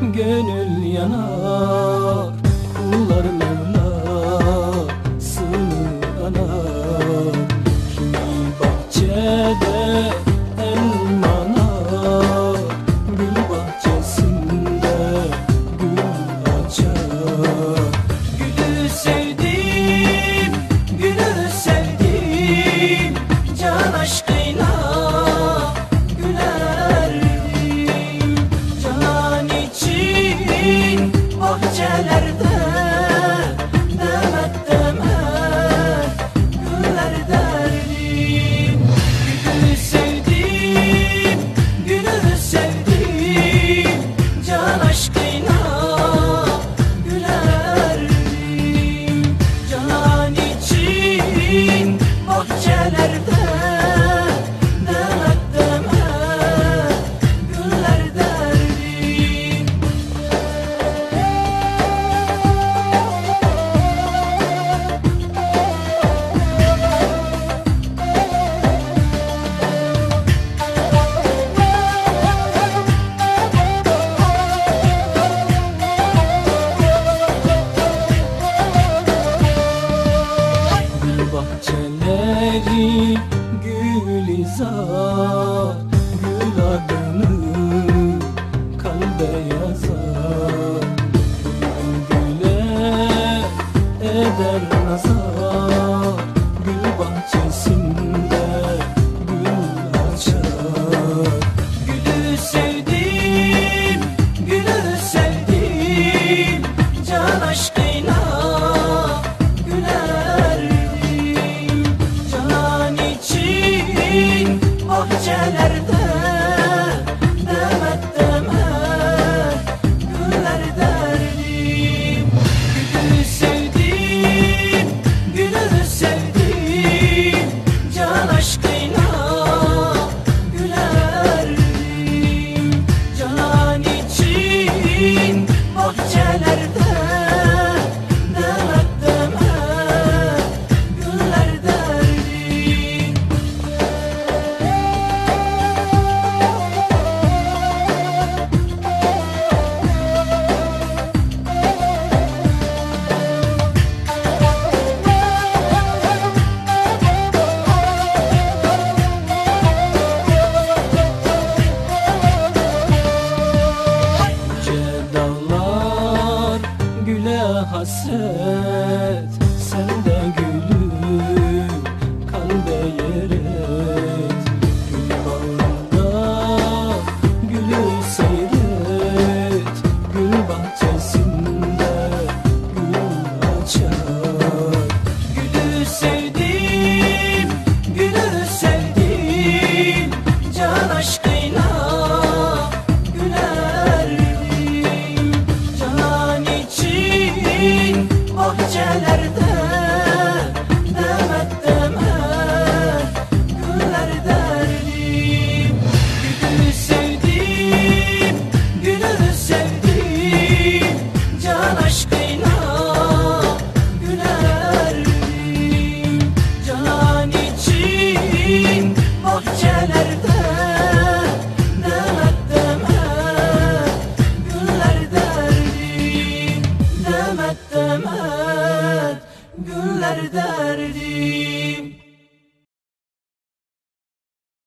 gönül yanar Kullar Mevlasını anar. Kimi bahçede elmanar Gül bahçesinde gül açar. Gülü sevdim, gülü sevdim Can aşkıyla Gül bahçesinde gül açar. Gülü sevdim, gülü sevdim Can aşkıyla gülerdim Canan için bahçeler I said. demet demet. Güller derdi.